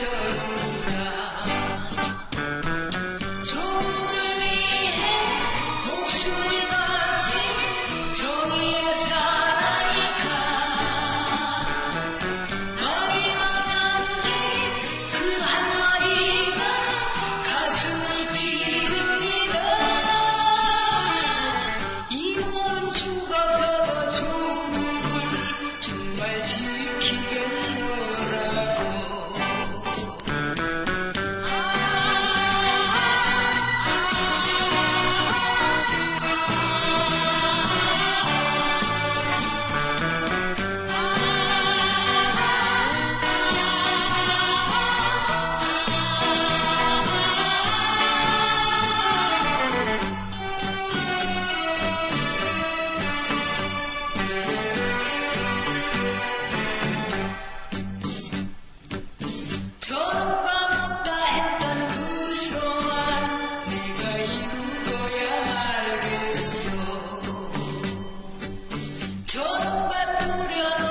show. duruyorum.